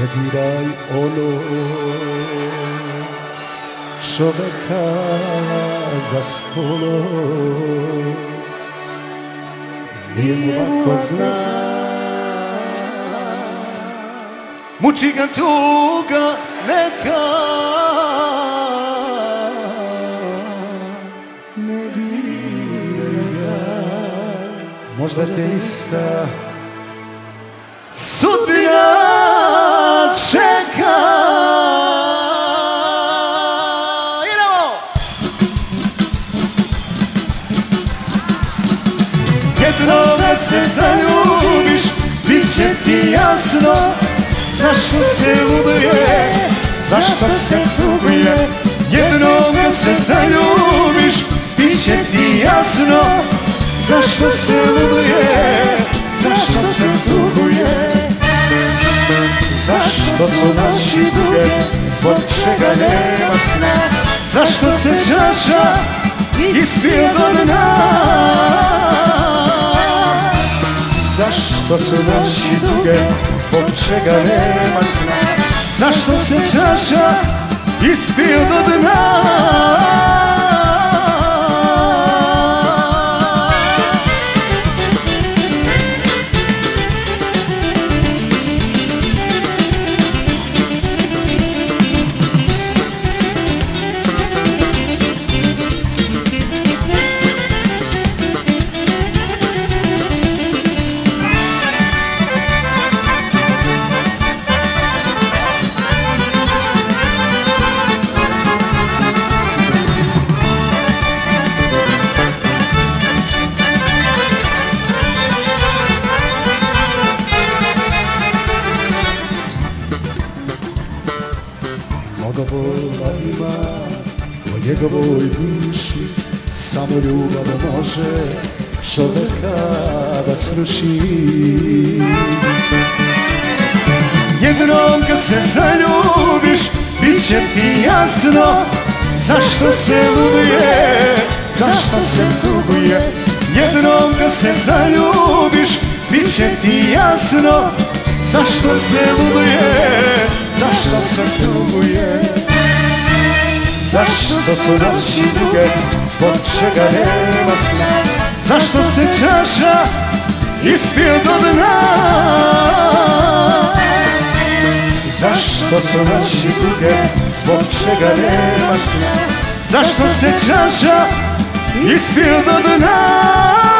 Ne diraj ono čoveka za stolom Nije mu lako zna. Muči ga tuga neka. Ne diraj ga. Možda te ista sudbina Jednom se zaljubiš, bit će ti jasno Zašto se luduje, zašto se tuguje Jednom se zaljubiš, bit će ti jasno Zašto se luduje, zašto se tuguje Zašto su naši duge, zbog čega nema sna? Zašto se čaša ispije do dna Zašto su naši duge, zbog čega nema sna? Zašto se čaša ispije do dna Mnogo ima u njegovoj duši Samo ljubav može čoveka da sruši. Jednom kad se zaljubiš, bit će ti jasno Zašto se luduje, zašto se tuguje Jednom kad se zaljubiš, bit će ti jasno Zašto se luduje, zašto se tuguje Zašto su noći duge, zbog čega nema sna? Zašto se čaša ispije do dna? Zašto su noći duge, zbog čega nema sna? Zašto se čaša ispije do dna